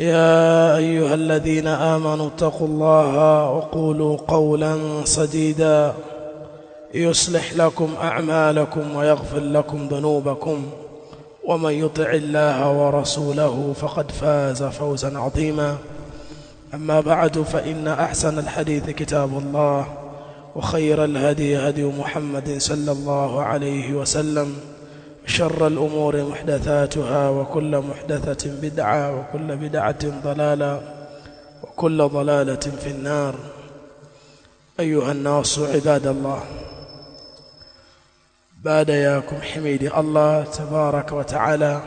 يا أيها الذين آمنوا اتقوا الله وقولوا قولا سديدا. يصلح لكم أعمالكم ويغفر لكم ذنوبكم. ومن يطع الله ورسوله فقد فاز فوزا عظيما. أما بعد فإن أحسن الحديث كتاب الله وخير الهدي هدي محمد صلى الله عليه وسلم. شر الأمور محدثاتها وكل محدثة بدعة وكل بدعة ضلالة وكل ضلالة في النار. أيها الناس عباد الله بعد ياكم حميد الله تبارك وتعالى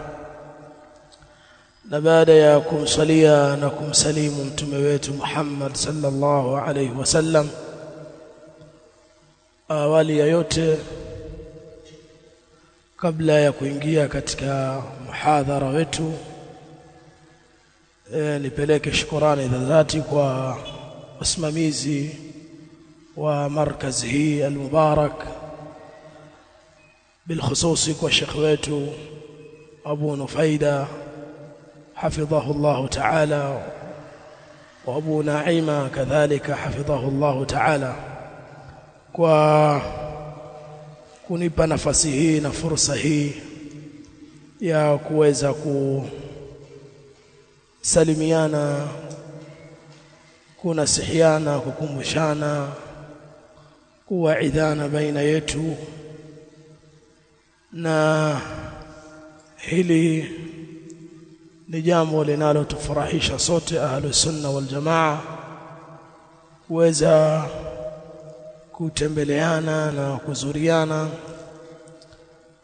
na kumsalia na kumsalimu mtume wetu Muhammad sallallahu alaihi wasallam awali ya yote kabla ya kuingia katika muhadhara wetu e, nipeleke shukurani za dhati kwa wasimamizi wa markazi hii almubarak bilkhususi kwa shekhe wetu Abu Nufaida hafidhahu Allah ta'ala wa Abu Naima kadhalika hafidhahu Allah ta'ala kwa kunipa nafasi hii na fursa hii ya kuweza kusalimiana kunasihiana kukumbushana kuwaidhana baina yetu. Na hili ni jambo linalotufurahisha sote ahlu sunna wal jamaa kuweza kutembeleana na kuzuriana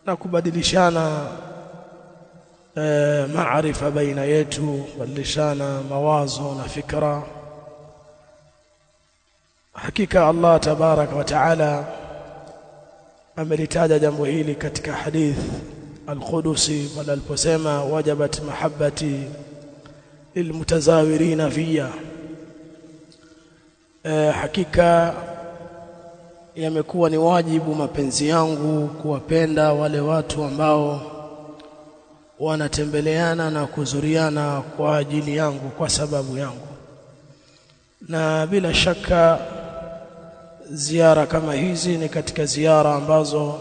na kubadilishana e, maarifa baina yetu kubadilishana mawazo na fikra. Hakika Allah tabaraka wa taala amelitaja jambo hili katika hadith al-Qudusi pale aliposema wajabat mahabbati lilmutazawirina fiya e, hakika yamekuwa ni wajibu mapenzi yangu kuwapenda wale watu ambao wanatembeleana na kuzuriana kwa ajili yangu kwa sababu yangu. Na bila shaka ziara kama hizi ni katika ziara ambazo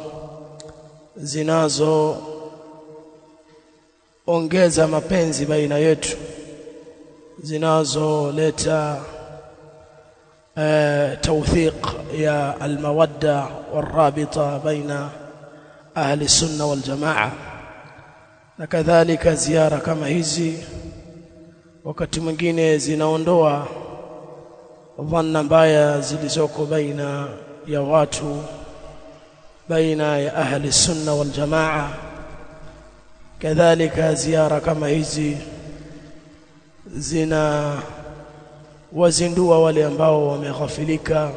zinazo ongeza mapenzi baina yetu zinazoleta توثيق يا المودة والرابطة بين أهل السنة والجماعة وكذلك زيارة كما hizi wakati mwingine zinaondoa dhanna mbaya zilizoko baina ya watu baina ya ahli sunna wal jamaa kadhalika ziara kama hizi zina wazindua wale ambao wameghafilika.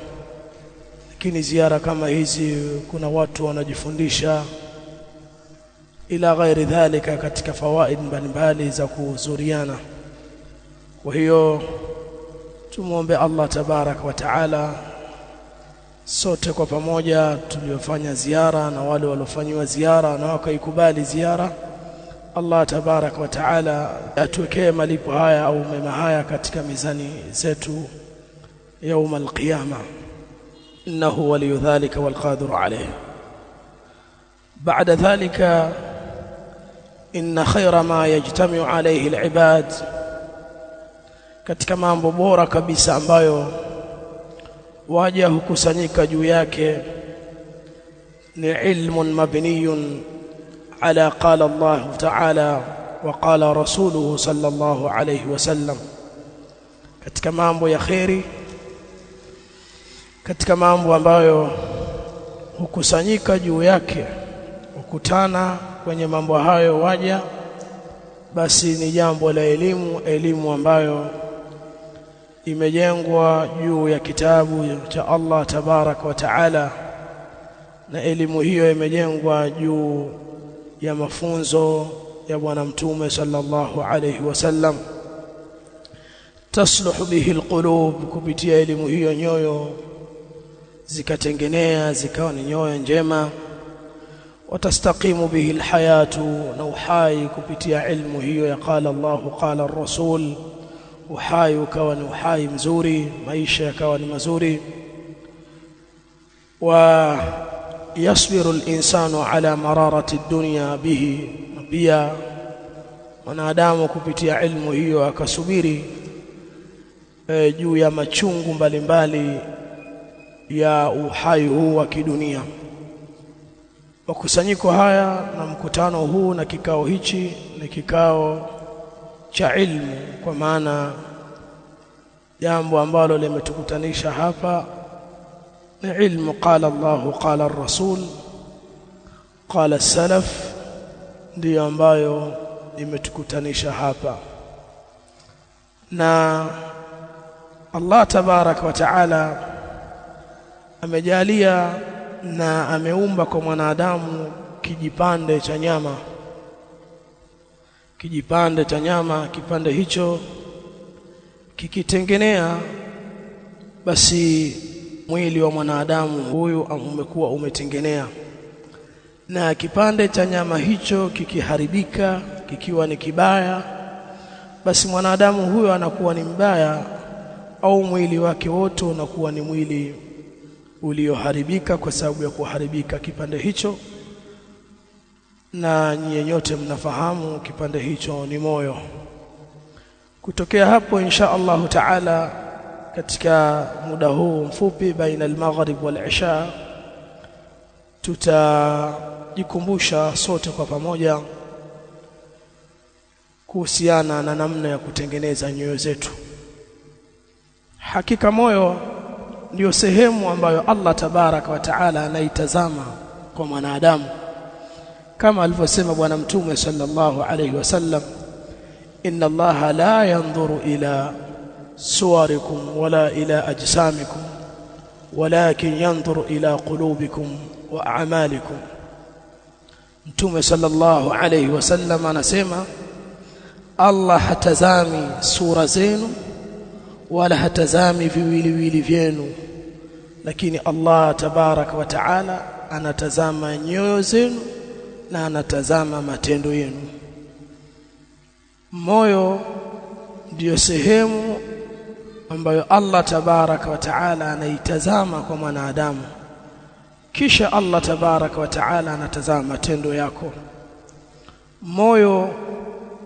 Lakini ziara kama hizi kuna watu wanajifundisha ila ghairi dhalika katika fawaid mbalimbali za kuzuriana kwa hiyo tumuombe Allah tabarak wa taala sote kwa pamoja tuliofanya ziara na wale waliofanywa ziara na wakaikubali ziara Allah tabarak wa taala atuwekee malipo haya au mema haya katika mizani zetu يوم القيامة إنه ولي ذلك والقادر عليه بعد ذلك إن خير ما يجتمع عليه العباد katika mambo bora kabisa ambayo waja hukusanyika juu yake ni ilmun mabniyun ala قال الله ta'ala وقال رسوله صلى الله عليه wasallam katika mambo ya kheri katika mambo ambayo hukusanyika juu yake hukutana kwenye mambo hayo waja basi ni jambo la elimu elimu ambayo imejengwa juu ya kitabu cha Allah tabarak wa taala na elimu hiyo imejengwa juu ya mafunzo ya bwana mtume sallallahu alayhi wasallam tasluhu bihi alqulub kupitia elimu hiyo nyoyo zikatengenea zikawa ni nyoyo njema. Watastaqimu bihi alhayatu na uhai kupitia ilmu hiyo ya qala Allahu qala ar-rasul. Uhai ukawa ni uhai mzuri maisha yakawa ni mazuri. Wa yasbiru al-insanu ala mararati ad-dunya bihi. Pia mwanadamu kupitia ilmu hiyo akasubiri e, juu ya machungu mbalimbali mbali ya uhai huu wa kidunia. Makusanyiko haya na mkutano huu na kikao hichi ni kikao cha ilmu kwa maana jambo ambalo limetukutanisha hapa ni ilmu qala قال ar-rasul qala salaf ndiyo ambayo imetukutanisha hapa. Na Allah tabarak wa amejalia na ameumba kwa mwanadamu kijipande cha nyama. Kijipande cha nyama kipande hicho kikitengenea basi mwili wa mwanadamu huyu umekuwa umetengenea. Na kipande cha nyama hicho kikiharibika kikiwa ni kibaya basi mwanadamu huyo anakuwa ni mbaya au mwili wake wote unakuwa ni mwili ulioharibika kwa sababu ya kuharibika kipande hicho. Na nyinyi nyote mnafahamu kipande hicho ni moyo. Kutokea hapo insha Allahu taala katika muda huu mfupi baina al-maghrib wal-isha tutajikumbusha sote kwa pamoja kuhusiana na namna ya kutengeneza nyoyo zetu. Hakika moyo ndiyo sehemu ambayo Allah tabaraka wa taala anaitazama kwa mwanadamu. Kama alivyosema bwana mtume sallallahu alayhi wasallam inna allaha la yanzuru ila صوركم ولا إلى أجسامكم ولكن ينظر إلى قلوبكم وأعمالكم. نتوم صلى الله عليه وسلم أنا سيما الله حتزامي سورة زين ولا حتزامي في ويلي ويلي فينو. لكن الله تبارك وتعالى أنا تزامي نيو زين أنا تزامى ما yenu moyo ndiyo sehemu ambayo Allah tabaraka wa taala anaitazama kwa mwanadamu. Kisha Allah tabaraka wa taala anatazama matendo yako. Moyo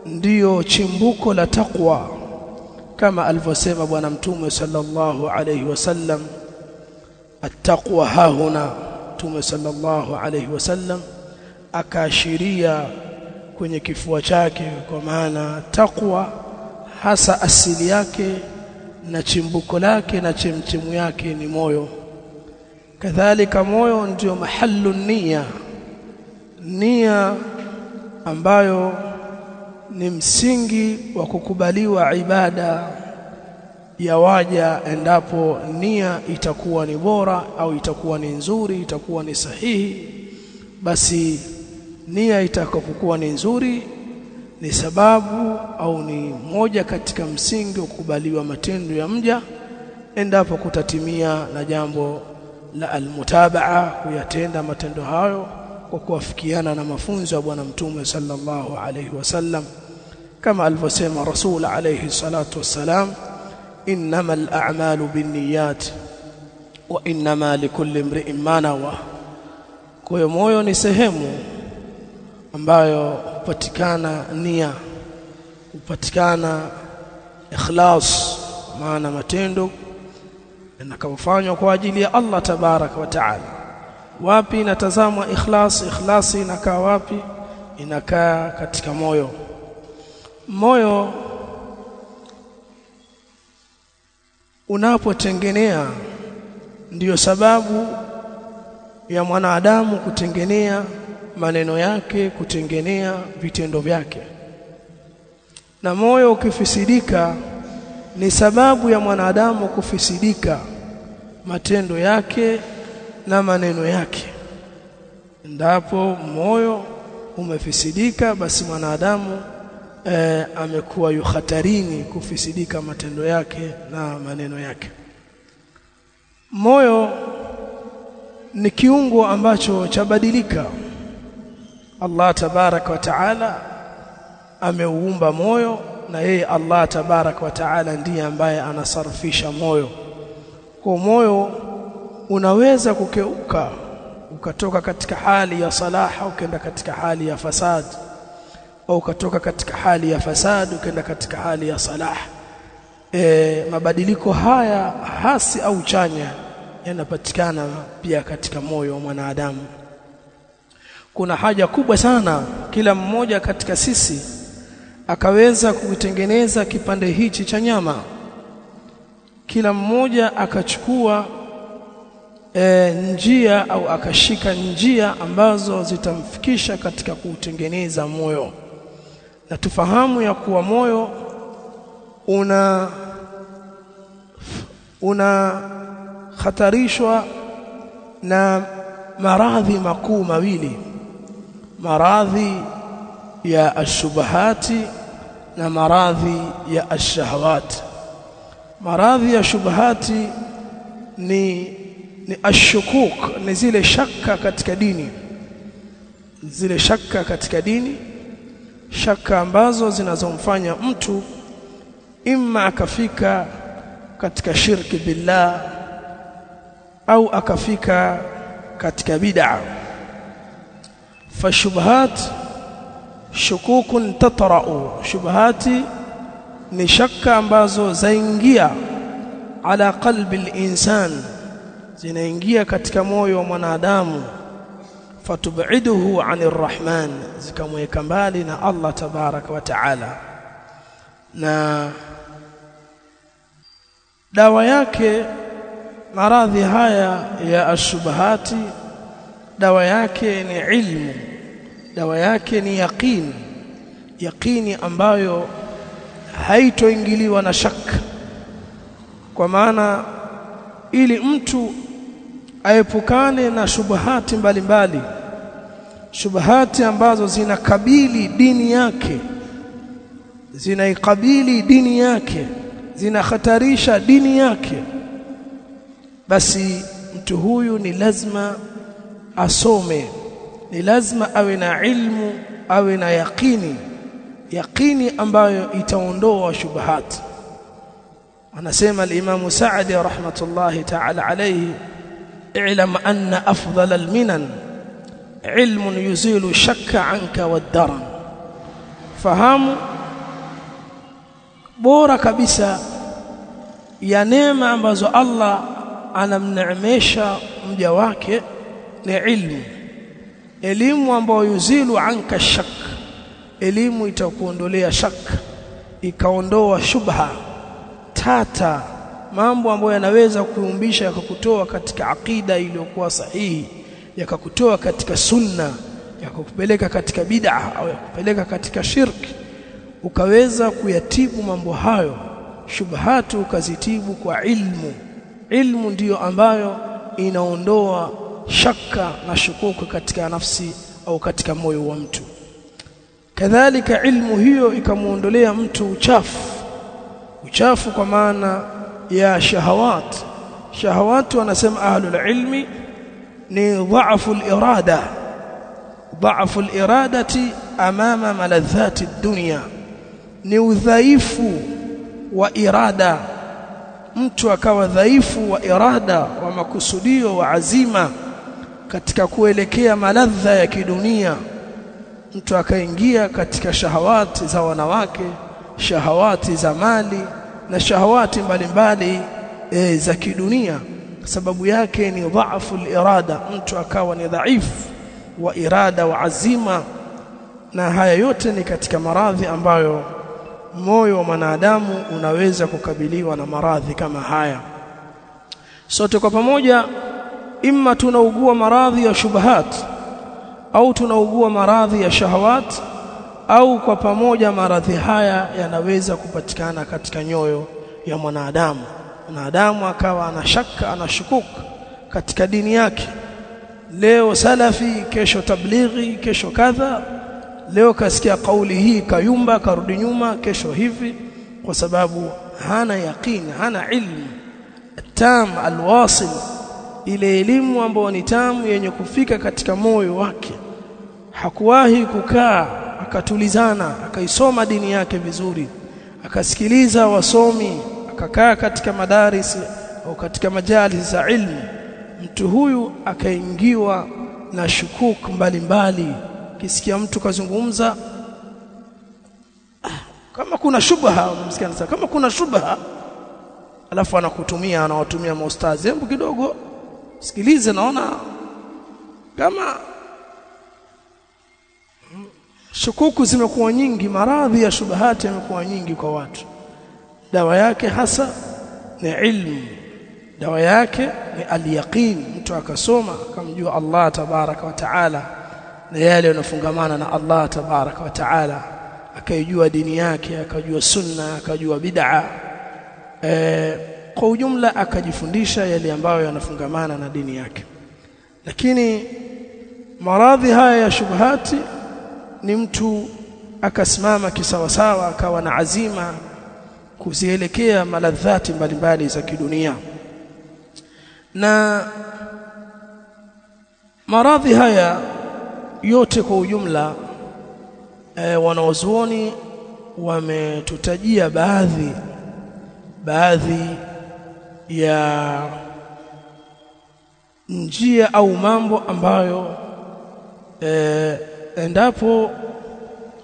ndiyo chimbuko la takwa kama alivyosema bwana mtume sallallahu alayhi wasallam attaqwa hahuna mtume sallallahu alayhi wasallam akaashiria kwenye kifua chake kwa maana takwa hasa asili yake na chimbuko lake na chemchemu yake ni moyo. Kadhalika moyo ndio mahallu nia nia ambayo ni msingi wa kukubaliwa ibada ya waja endapo nia itakuwa ni bora au itakuwa ni nzuri itakuwa ni sahihi basi nia itakapokuwa ni nzuri ni sababu au ni moja katika msingi wa kukubaliwa matendo ya mja endapo kutatimia na jambo la almutabaa kuyatenda matendo hayo kwa kuafikiana na mafunzo ya bwana mtume sallallahu alayhi wasallam kama alivyosema rasul alayhi salatu wassalam innamal a'malu binniyat wa innama likulli imri'in ma nawa. Kwa hiyo moyo ni sehemu ambayo hupatikana nia hupatikana ikhlas maana matendo yanakofanywa kwa ajili ya Allah tabaraka wa taala. Wapi inatazamwa ikhlas? Ikhlasi inakaa wapi? Inakaa katika moyo. Moyo unapotengenea ndiyo sababu ya mwanadamu kutengenea maneno yake kutengenea vitendo vyake. Na moyo ukifisidika ni sababu ya mwanadamu kufisidika matendo yake na maneno yake. Ndapo moyo umefisidika basi mwanadamu e, amekuwa yuhatarini kufisidika matendo yake na maneno yake. Moyo ni kiungo ambacho chabadilika Allah tabarak wa taala ameuumba moyo na yeye Allah tabarak wa taala ndiye ambaye anasarfisha moyo. Kwa moyo unaweza kukeuka ukatoka katika hali ya salaha ukaenda katika hali ya fasad au ukatoka katika hali ya fasad ukaenda katika hali ya salah. E, mabadiliko haya hasi au chanya yanapatikana pia katika moyo wa mwanadamu kuna haja kubwa sana kila mmoja katika sisi akaweza kutengeneza kipande hichi cha nyama. Kila mmoja akachukua e, njia au akashika njia ambazo zitamfikisha katika kuutengeneza moyo. Na tufahamu ya kuwa moyo una una hatarishwa na maradhi makuu mawili maradhi ya ashubahati na maradhi ya ashahawati maradhi ya shubahati ni ni ashukuk ni zile shaka katika dini. Zile shaka katika dini shaka ambazo zinazomfanya mtu imma akafika katika shirki billah au akafika katika bid'a fashubhat shukukun tatra'u shubhati ni shaka ambazo zaingia ala qalbi al-insan zinaingia katika moyo wa mwanadamu. Fatubiduhu anir rahman zikamweka mbali na Allah tabaraka wa taala. Na dawa yake maradhi haya ya ashubahati dawa yake ni ilmu dawa yake ni yaqini yaqini ambayo haitoingiliwa na shaka kwa maana ili mtu aepukane na shubahati mbalimbali shubahati ambazo zinakabili dini yake zinaikabili dini yake zinahatarisha dini yake basi mtu huyu ni lazima asome ni lazima awe na ilmu awe na yaqini yaqini ambayo itaondoa shubahati anasema al-Imam Sa'di rahmatullahi ta'ala alayhi i'lam anna afdal al-minan ilmun yuzilu shakka anka wad-daran fahamu bora kabisa ya neema ambazo Allah anamneemesha mja wake ni ilmu. Elimu ambayo yuzilu anka shak. Elimu itakuondolea shak. Ikaondoa shubha. Tata. Mambo ambayo yanaweza kuumbisha yakakutoa katika akida iliyokuwa sahihi. Yakakutoa katika sunna. Yakakupeleka katika bid'a au yakupeleka katika shirki ukaweza kuyatibu mambo hayo. Shubhatu ukazitibu kwa ilmu. Ilmu ndiyo ambayo inaondoa shaka na shukuku katika nafsi au katika moyo wa mtu. Kadhalika ilmu hiyo ikamuondolea mtu uchafu. Uchafu kwa maana ya shahawat. Shahawat wanasema ahlul ilmi ni dhaafu al-irada dhaafu al-iradati amama maladhati dunya. Ni udhaifu wa irada. Mtu akawa dhaifu wa irada wa makusudio wa azima katika kuelekea maladha ya kidunia. Mtu akaingia katika shahawati za wanawake shahawati za mali na shahawati mbalimbali e, za kidunia. Sababu yake ni dhaifu irada mtu akawa ni dhaifu wa irada wa azima. Na haya yote ni katika maradhi ambayo moyo wa mwanadamu unaweza kukabiliwa na maradhi kama haya. Sote kwa pamoja imma tunaugua maradhi ya shubahat au tunaugua maradhi ya shahawat au kwa pamoja maradhi haya yanaweza kupatikana katika nyoyo ya mwanadamu. Mwanadamu akawa anashaka anashukuka katika dini yake. Leo salafi kesho tablighi kesho kadha. Leo kasikia kauli hii kayumba karudi nyuma kesho hivi kwa sababu hana yaqini hana ilmu. Tam alwasil ile elimu ambayo ni tamu yenye kufika katika moyo wake. Hakuwahi kukaa akatulizana akaisoma dini yake vizuri akasikiliza wasomi akakaa katika madaris au katika majali za ilmu. Mtu huyu akaingiwa na shukuk mbalimbali. Kisikia mtu kazungumza kama kuna shubha msikia kama kuna shubha alafu anakutumia anawatumia maustazi. Hebu kidogo sikilize naona kama shukuku zimekuwa nyingi maradhi ya shubahati yamekuwa nyingi kwa watu. Dawa yake hasa ni ilmu. Dawa yake ni alyaqin. Mtu akasoma akamjua Allah tabaraka wa taala na yale yanofungamana na Allah tabaraka wa taala. Akaijua dini yake akajua sunna akajua bid'a. E, kwa ujumla akajifundisha yale ambayo yanafungamana na dini yake. Lakini maradhi haya ya shubhati ni mtu akasimama kisawasawa akawa na azima kuzielekea maladhati mbalimbali za kidunia. Na maradhi haya yote kwa ujumla e, wanaozuoni wametutajia baadhi baadhi ya njia au mambo ambayo e, endapo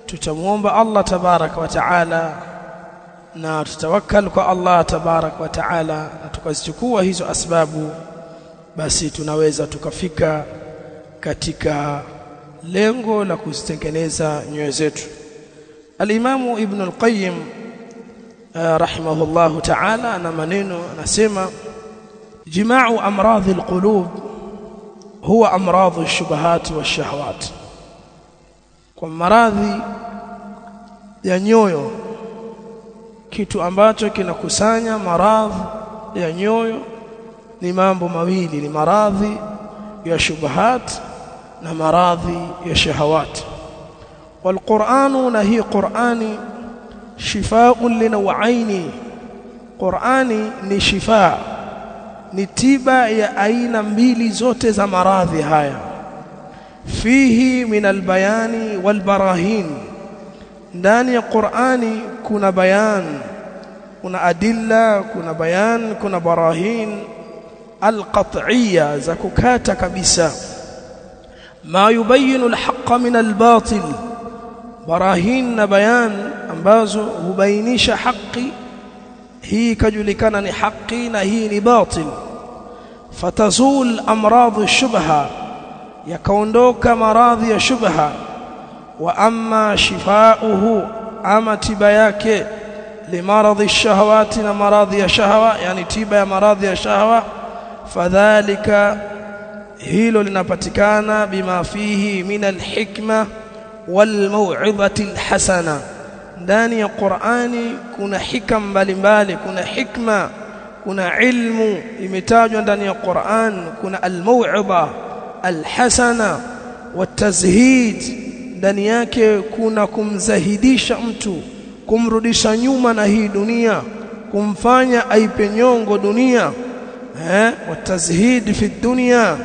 tutamwomba Allah tabaraka wa taala na tutawakal kwa Allah tabaraka wa taala na tukazichukua hizo asbabu basi tunaweza tukafika katika lengo la kuzitengeneza nyoyo zetu. Al-Imamu Ibn al-Qayyim rahimahullahu ta'ala ana maneno anasema jima'u amradhi al-qulub huwa amradhu ash-shubahat wash-shahawat kwa maradhi ya nyoyo kitu ambacho kinakusanya maradhi ya nyoyo ni mambo mawili ni maradhi ya shubahat na maradhi ya shahawat والقرآن نهي قرآني شفاء لنوعين قرآني ni shifaa ni tiba ya aina mbili zote za maradhi haya fihi min albayani walbarahin ndani ya Qur'ani kuna bayan kuna adilla kuna bayan kuna barahin alqat'iyya za kukata kabisa ma yubayinu alhaqqa min albatil barahin na bayan ambazo hubainisha haki hii kajulikana ni haki na hii ni batil fatazul amradhu shubha yakaondoka maradhi ya shubha wa amma shifauhu ama tiba yake limaradhi shahawati na maradhi ya shahawa yani tiba ya maradhi ya shahawa fadhalika hilo linapatikana bima fihi min alhikma walmau'izati alhasana ndani ya Qur'ani kuna hikam mbalimbali kuna hikma kuna ilmu imetajwa ndani ya Qur'an kuna almau'iza alhasana watazhid ndani yake kuna kumzahidisha mtu kumrudisha nyuma na hii dunia kumfanya aipe nyongo dunia eh watazhid fi dunya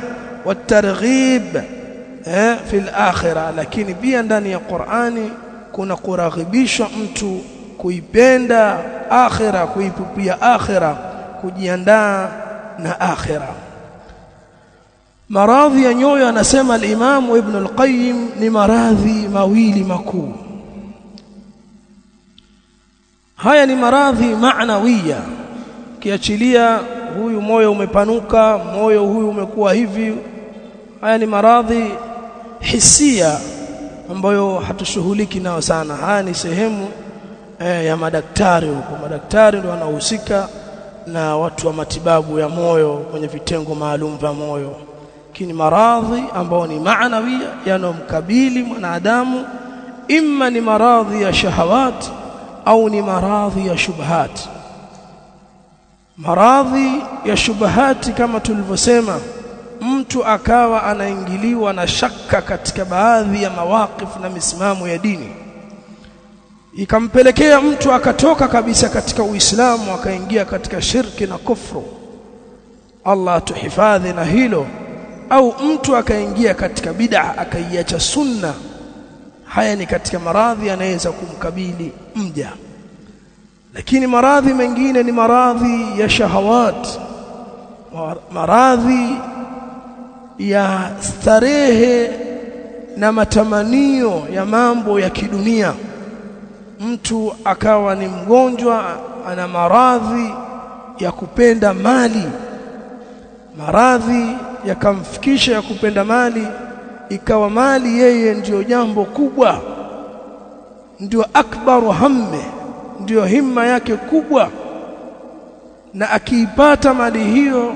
watarghib eh fi akhirah lakini pia ndani ya Qur'ani kuna kuraghibisha mtu kuipenda akhira kuipupia akhira kujiandaa na akhira. Maradhi ya nyoyo anasema al-Imam Ibn al-Qayyim ni maradhi mawili makuu. Haya ni maradhi maanawiya kiachilia huyu moyo umepanuka moyo huyu umekuwa hivi. Haya ni maradhi hisia ambayo hatushughuliki nao sana. Haya ni sehemu eh, ya madaktari huko. Madaktari ndio wanahusika na watu wa matibabu ya moyo kwenye vitengo maalum vya moyo. Lakini maradhi ambayo ni maanawia yanomkabili mwanadamu imma ni maradhi ya shahawat au ni maradhi ya shubhat. Maradhi ya shubahati kama tulivyosema mtu akawa anaingiliwa na shaka katika baadhi ya mawakifu na misimamo ya dini. Ikampelekea mtu akatoka kabisa katika Uislamu akaingia katika shirki na kufru. Allah tuhifadhi na hilo. Au mtu akaingia katika bid'a akaiacha sunna. Haya ni katika maradhi yanaweza kumkabili mja. Lakini maradhi mengine ni maradhi ya shahawat. Maradhi ya starehe na matamanio ya mambo ya kidunia. Mtu akawa ni mgonjwa ana maradhi ya kupenda mali. Maradhi yakamfikisha ya kupenda mali ikawa mali yeye ndiyo jambo kubwa ndio akbaru hamme ndiyo himma yake kubwa. Na akiipata mali hiyo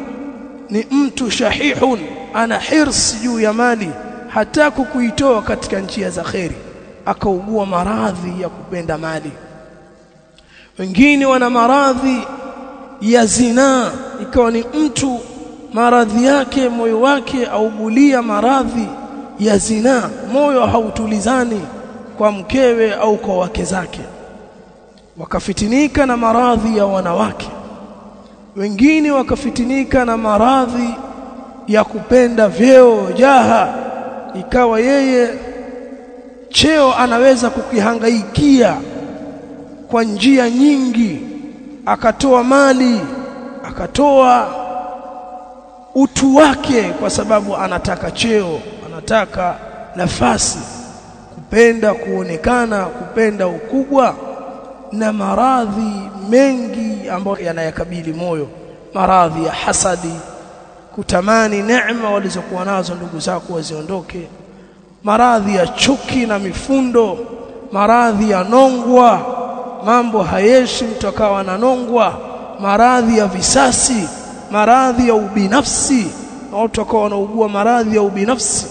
ni mtu shahihun ana hirsi juu ya mali hata kukuitoa katika njia za kheri akaugua maradhi ya kupenda mali. Wengine wana maradhi ya zinaa ikawa ni mtu maradhi yake moyo wake augulia maradhi ya zinaa moyo hautulizani kwa mkewe au kwa wake zake. Wakafitinika na maradhi ya wanawake. Wengine wakafitinika na maradhi ya kupenda vyeo jaha. Ikawa yeye cheo anaweza kukihangaikia kwa njia nyingi. Akatoa mali akatoa utu wake kwa sababu anataka cheo anataka nafasi. Kupenda kuonekana kupenda ukubwa na maradhi mengi ambayo yanayakabili moyo. Maradhi ya hasadi kutamani neema walizokuwa nazo ndugu zako waziondoke. Maradhi ya chuki na mifundo maradhi ya nongwa mambo hayeshi mtu akawa ananongwa maradhi ya visasi maradhi ya ubinafsi na watu wakawa wanaugua maradhi ya ubinafsi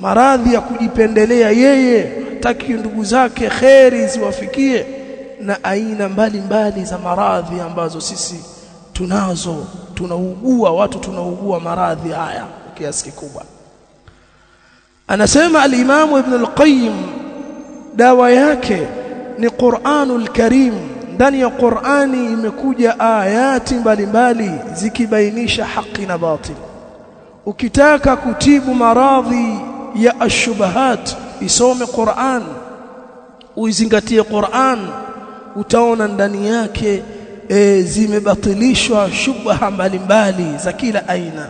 maradhi ya kujipendelea yeye taki ndugu zake kheri ziwafikie na aina mbalimbali mbali za maradhi ambazo sisi tunazo tunaugua watu tunaugua maradhi haya kiasi kikubwa. Anasema al-Imam Ibn al-Qayyim dawa yake ni Qur'anul Karim. Ndani ya Qur'ani imekuja ayati mbalimbali zikibainisha haki na batil. Ukitaka kutibu maradhi ya ashubahat isome Qur'an uizingatie Qur'an utaona ndani yake e, zimebatilishwa shubha mbalimbali za kila aina.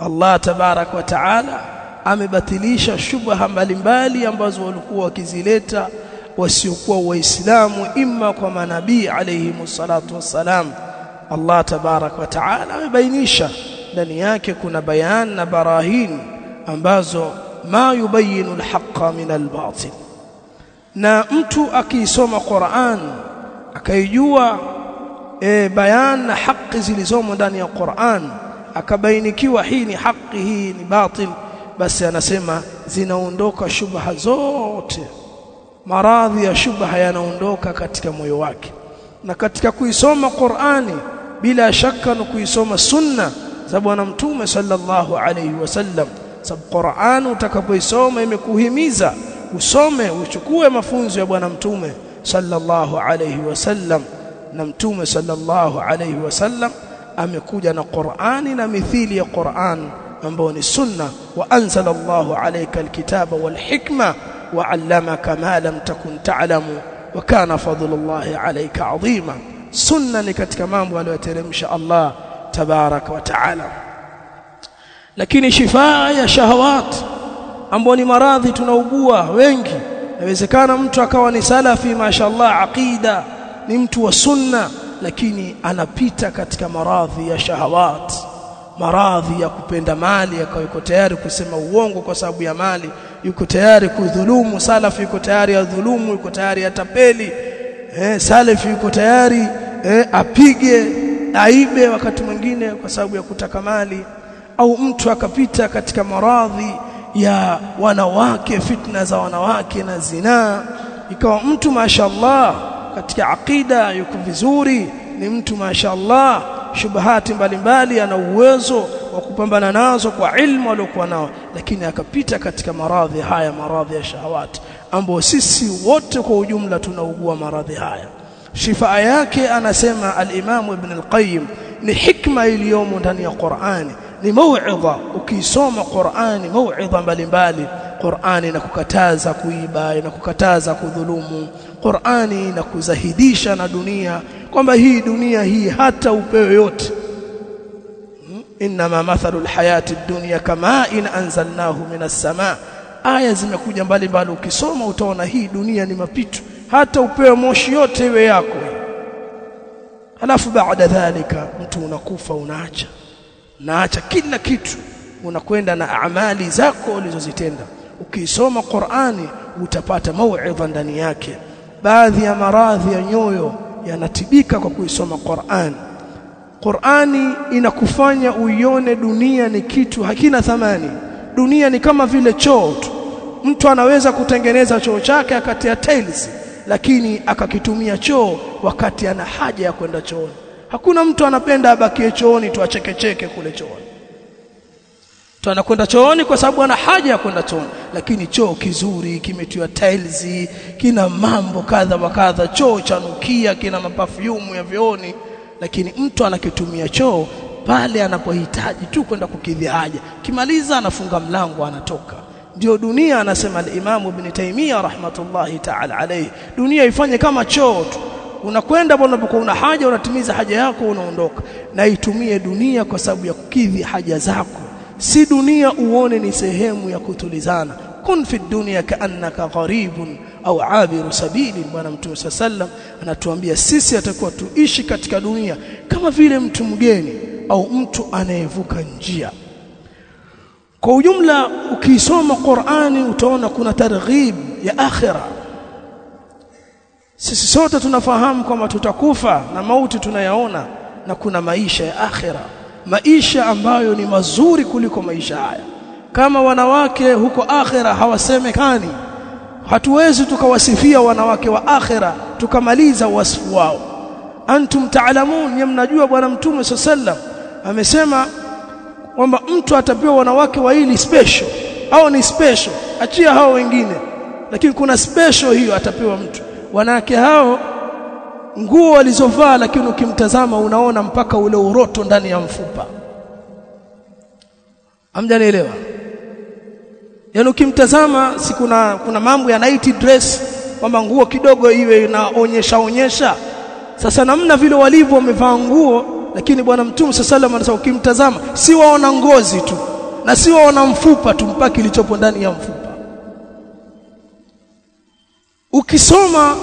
Allah tabarak wa taala amebatilisha shubha mbalimbali ambazo walikuwa wakizileta wasiokuwa waislamu imma kwa manabii alayhi salatu wassalam. Allah tabarak wa taala amebainisha ndani yake kuna bayan na barahin ambazo ma yubayinu alhaqa min albatil. Na mtu akiisoma Qur'an akaijua e, bayan na haki zilizomo ndani ya Qur'an akabainikiwa hii ni haki hii ni batil basi anasema zinaondoka shubha zote. Maradhi ya shubha yanaondoka katika moyo wake. Na katika kuisoma Qur'ani bila shaka na kuisoma sunna za bwana mtume sallallahu alayhi wasallam sababu Qur'an utakapoisoma imekuhimiza usome uchukue mafunzo ya bwana mtume sallallahu alayhi wasallam na mtume sallallahu alayhi wasallam amekuja na Qur'ani na mithili ya Qur'an ambayo ni sunna. Wa anzala Allahu alayka alkitaba walhikma wa 'allamaka ma lam takun ta'lamu wa kana fadlullahi alayka 'azima. Sunna ni katika mambo aliyoteremsha Allah tabarak wa ta'ala. Lakini shifaa ya shahawat ambao ni maradhi tunaugua wengi inawezekana mtu akawa ni salafi mashallah aqida ni mtu wa sunna lakini anapita katika maradhi ya shahawat maradhi ya kupenda mali akawa yuko tayari kusema uongo kwa sababu ya mali yuko tayari kudhulumu salafi yuko tayari adhulumu yuko tayari atapeli eh, salafi yuko tayari eh, apige aibe wakati mwingine kwa sababu ya kutaka mali au mtu akapita katika maradhi ya wanawake fitna za wanawake na zinaa ikawa mtu mashallah katika akida yuko vizuri ni mtu mashallah shubahati mbalimbali ana uwezo wa kupambana nazo kwa ilmu aliyokuwa nao lakini akapita katika maradhi haya maradhi ya shahawati ambao sisi wote kwa ujumla tunaugua maradhi haya. Shifaa yake anasema al-Imam Ibn al-Qayyim ni hikma iliyomo ndani ya Qur'ani ni mauidha. Ukisoma Qur'ani mauidha mbalimbali Qur'ani inakukataza kuiba inakukataza kudhulumu Qur'ani inakuzahidisha na dunia kwamba hii dunia hii hata upewe yote. Inma mathalul hayati dunya kama in anzalnahu minas samaa aya zimekuja mbali mbali ukisoma utaona hii dunia ni mapito hata upewe moshi yote iwe yako. Halafu baada dhalika mtu unakufa unaacha. Naacha kila kitu. Unakwenda na amali zako ulizozitenda. Ukisoma Qur'ani utapata mauidha ndani yake baadhi ya maradhi ya nyoyo yanatibika kwa kuisoma Qur'an. Qur'ani inakufanya uione dunia ni kitu hakina thamani. Dunia ni kama vile choo tu. Mtu anaweza kutengeneza choo chake akatia tiles lakini akakitumia choo wakati ana haja ya kwenda chooni. Hakuna mtu anapenda abakie chooni tu achekecheke kule chooni tu anakwenda chooni kwa sababu ana haja ya kwenda chooni. Lakini choo kizuri kimetiwa tiles kina mambo kadha wa kadha. Choo chanukia kina mapafyumu ya vioni. Lakini mtu anakitumia choo pale anapohitaji tu kwenda kukidhi haja. Kimaliza anafunga mlango anatoka. Ndio dunia anasema al-Imam Ibn Taymiyyah rahmatullahi ta'ala alayhi. Dunia ifanye kama choo tu. Unakwenda unapokuwa una haja unatimiza haja yako unaondoka. Na itumie dunia kwa sababu ya kukidhi haja zako si dunia uone ni sehemu ya kutulizana. Kun fi dunya kaannaka gharibun au abiru sabili bwana mtume sallam anatuambia sisi atakuwa tuishi katika dunia kama vile mtu mgeni au mtu anayevuka njia. Kwa ujumla ukisoma Qur'ani utaona kuna targhib ya akhira. Sisi sote tunafahamu kwamba tutakufa na mauti tunayaona na kuna maisha ya akhira maisha ambayo ni mazuri kuliko maisha haya. Kama wanawake huko akhera hawasemekani hatuwezi tukawasifia wanawake wa akhera tukamaliza wasifu wao. Antum taalamun ya mnajua bwana mtume sallam amesema kwamba mtu atapewa wanawake wawili special. Au ni special achia hao wengine. Lakini kuna special hiyo atapewa mtu. Wanawake hao nguo alizovaa lakini ukimtazama unaona mpaka ule uroto ndani ya mfupa. Amjanielewa yaani ukimtazama si kuna kuna mambo ya night dress kwamba nguo kidogo iwe inaonyesha onyesha. Sasa namna vile walivyo wamevaa nguo lakini bwana mtume sallallahu anasema ukimtazama si waona ngozi tu na si waona mfupa tu mpaka kilichopo ndani ya mfupa. Ukisoma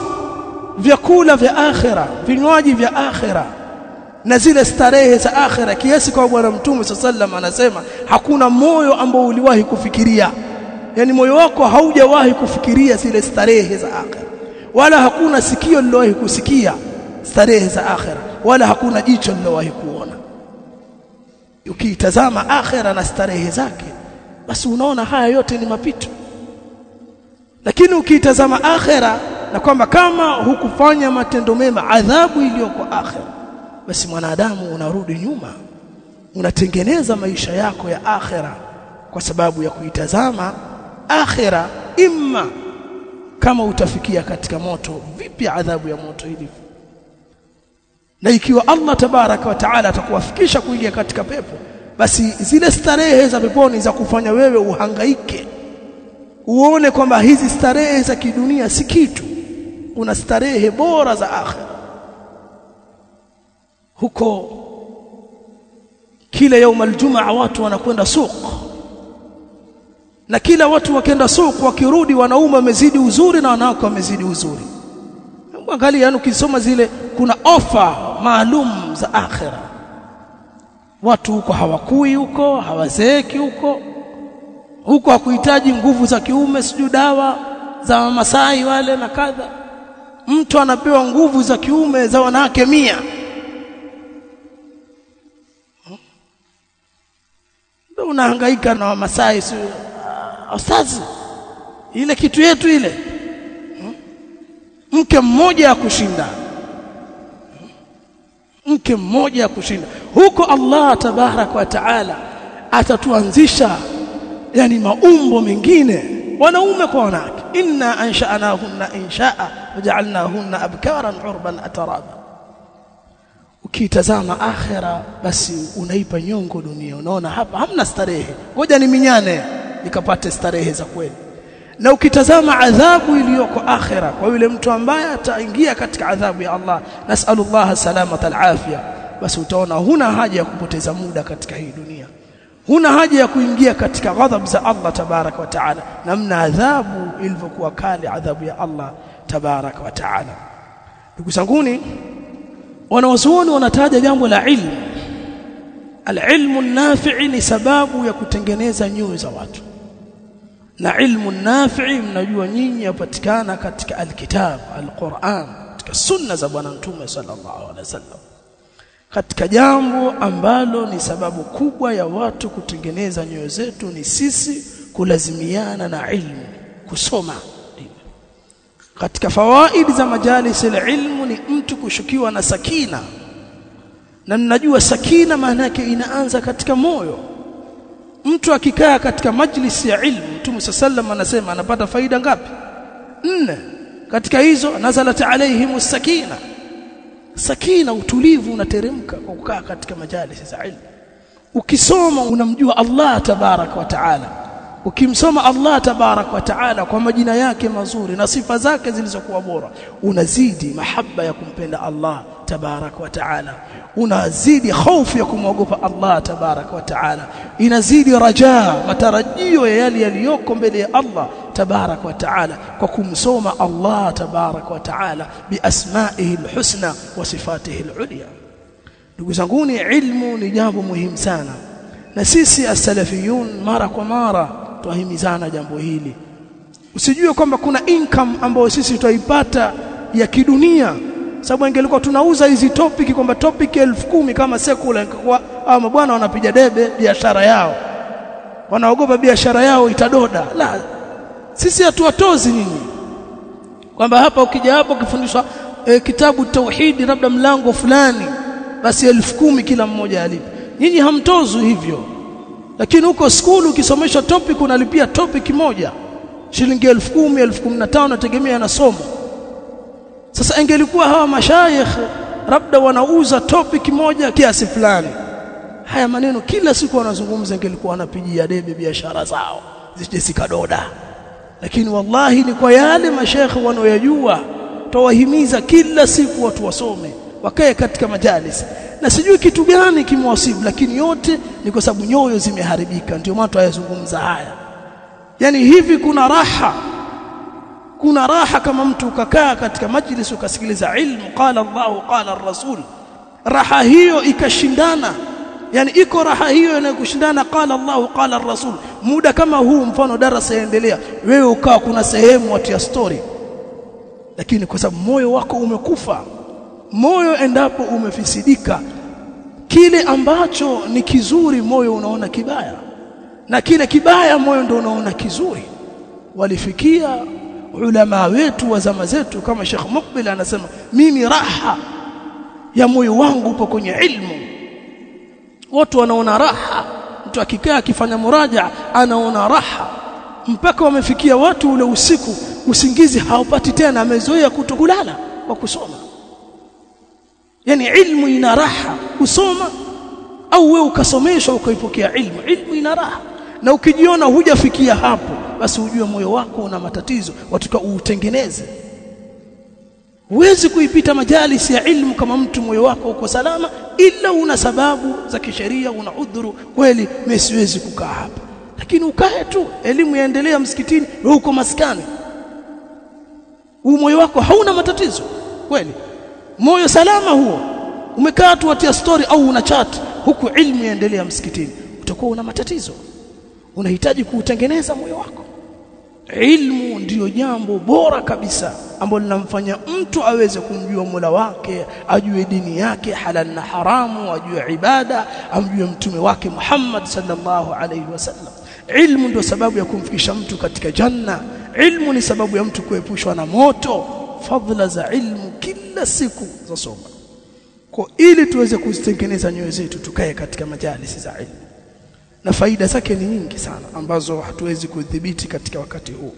vyakula vya akhira vinywaji vya akhira na zile starehe za akhira. Kiasi kwa bwana mtume sallam anasema hakuna moyo ambao uliwahi kufikiria. Yani moyo wako haujawahi kufikiria zile starehe za akhira. Wala hakuna sikio lilowahi kusikia starehe za akhira. Wala hakuna jicho lilowahi kuona. Ukiitazama akhira na starehe zake basi unaona haya yote ni mapito. Lakini ukiitazama akhira na kwamba kama hukufanya matendo mema adhabu iliyoko akhera basi mwanadamu unarudi nyuma. Unatengeneza maisha yako ya akhera kwa sababu ya kuitazama akhera imma kama utafikia katika moto vipi adhabu ya moto ilivyo? Na ikiwa Allah tabaraka wa taala atakuwafikisha kuingia katika pepo basi zile starehe za peponi za kufanya wewe uhangaike uone kwamba hizi starehe za kidunia si kitu una starehe bora za akhira huko kila yaum aljumaa watu wanakwenda suq. Na kila watu wakenda suq wakirudi wanaume wamezidi uzuri na wanawake wamezidi uzuri. Angalia yani ukisoma zile kuna ofa maalum za akhira watu huko hawakui huko hawazeeki huko. Huko hakuhitaji nguvu za kiume sijui dawa za Masai wale na kadha mtu anapewa nguvu za kiume za wanawake mia. Ndio hmm? unahangaika na Wamasai si ustazi ile kitu yetu ile. Hmm? mke mmoja ya kushinda. Mke mmoja ya kushinda. Huko Allah tabarak wa taala atatuanzisha yani maumbo mengine wanaume kwa wanawake. Inna ansha'nahunna insha'a waja'alnahunna abkaran urban ataraba. Ukitazama akhira basi unaipa nyongo dunia. Unaona hapa hamna starehe. Ngoja ni minyane nikapate starehe za kweli. Na ukitazama adhabu iliyoko akhira kwa yule mtu ambaye ataingia katika adhabu ya Allah nasallallahu salamata alafia basi utaona huna haja ya kupoteza muda katika hii dunia huna haja ya kuingia katika ghadhab za Allah tabarak wa taala. Namna adhabu ilivyokuwa kali adhabu ya Allah tabarak wa taala. Ndugu zanguni wanawazuoni wanataja jambo la ilmu. Alilmu nafi'i ni sababu ya kutengeneza nyoyo za watu. Na ilmu nafi'i mnajua nyinyi yapatikana katika alkitab alquran katika sunna za bwana mtume sallallahu alaihi wasallam katika jambo ambalo ni sababu kubwa ya watu kutengeneza nyoyo zetu ni sisi kulazimiana na ilmu kusoma. Katika fawaidi za majalis ilmu ni mtu kushukiwa na sakina. Na ninajua sakina maana yake inaanza katika moyo. Mtu akikaa katika majlisi ya ilmu Mtume sallam anasema anapata faida ngapi? Nne. Katika hizo nazalat alaihim sakina sakina utulivu unateremka kwa kukaa katika majalisi za ilmu. Ukisoma unamjua Allah tabarak wa taala. Ukimsoma Allah tabarak wa taala kwa majina yake mazuri na sifa zake zilizokuwa bora unazidi mahaba ya kumpenda Allah tabarak wa taala. Unazidi hofu ya kumwogopa Allah tabarak wa taala. Inazidi rajaa matarajio ya yale yaliyoko mbele ya Allah tabarak wa taala kwa kumsoma Allah tabarak wa taala biasmaihi alhusna wa sifatihi alulya ndugu zanguni ilmu ni jambo muhimu sana. Na sisi as-salafiyun mara kwa mara twahimizana jambo hili. Usijue kwamba kuna income ambayo sisi tutaipata ya kidunia. Sababu angelikuwa tunauza hizi topic kwamba topic elfu kumi kama sekula ingekuwa au mabwana wanapiga debe biashara yao. Wanaogopa biashara yao itadoda. La sisi hatuwatozi nyinyi. Kwamba hapa ukija hapo ukifundishwa e, kitabu tauhidi labda mlango fulani basi elfu kumi kila mmoja alipe. Nyinyi hamtozu hivyo. Lakini huko skulu ukisomeshwa topic unalipia topic moja. Shilingi elfu kumi elfu kumi na tano nategemea na somo. Sasa ingelikuwa hawa mashayikh labda wanauza topic moja kiasi fulani. Haya maneno kila siku wanazungumza ingelikuwa wanapigia debe biashara zao zisije lakini wallahi ni kwa yale mashekhe wanaoyajua tawahimiza kila siku watu wasome wakae katika majalis. Na sijui kitu gani kimwasibu lakini yote ni kwa sababu nyoyo zimeharibika. Ndio maana tuyazungumza haya. Yani hivi kuna raha kuna raha kama mtu ukakaa katika majlis ukasikiliza ilmu qala Allah qala ar-rasul raha hiyo ikashindana yani iko raha hiyo inayokushindana qala Allah qala ar-rasul muda kama huu mfano darasa yaendelea wewe ukawa kuna sehemu watu ya story. Lakini kwa sababu moyo wako umekufa moyo endapo umefisidika kile ambacho ni kizuri moyo unaona kibaya. Na kile kibaya moyo ndio unaona kizuri. Walifikia ulama wetu wa zama zetu kama Sheikh Mukbil anasema mimi raha ya moyo wangu upo kwenye ilmu watu wanaona raha. Mtu akikaa akifanya muraja anaona raha. Mpaka wamefikia watu ule usiku usingizi haupati tena amezoea kutokulala kwa kusoma. Yani ilmu ina raha kusoma. Au wewe ukasomeshwa ukaipokea ilmu ilmu ina raha. Na ukijiona hujafikia hapo basi ujue moyo wako una matatizo watuka uutengeneze huwezi kuipita majalisi ya ilmu kama mtu moyo wako uko salama ila una sababu za kisheria una udhuru. Kweli mimi siwezi kukaa hapa. Lakini ukae tu elimu yaendelea msikitini wewe uko maskani. Huu moyo wako hauna matatizo. Kweli moyo salama huo. Umekaa tu watia story au una chat huku ilmu yaendelea msikitini. Utakuwa una matatizo. Unahitaji kuutengeneza moyo wako ilmu ndiyo jambo bora kabisa ambalo linamfanya mtu aweze kumjua Mola wake ajue dini yake halal na haramu ajue ibada amjue mtume wake Muhammad sallallahu alaihi wasallam ilmu ndio sababu ya kumfikisha mtu katika janna. Ilmu ni sababu ya mtu kuepushwa na moto. Fadhila za ilmu kila siku za soma kwa ili tuweze kuzitengeneza nyoyo zetu tukae katika majalisi za ilmu na faida zake ni nyingi sana ambazo hatuwezi kudhibiti katika wakati huu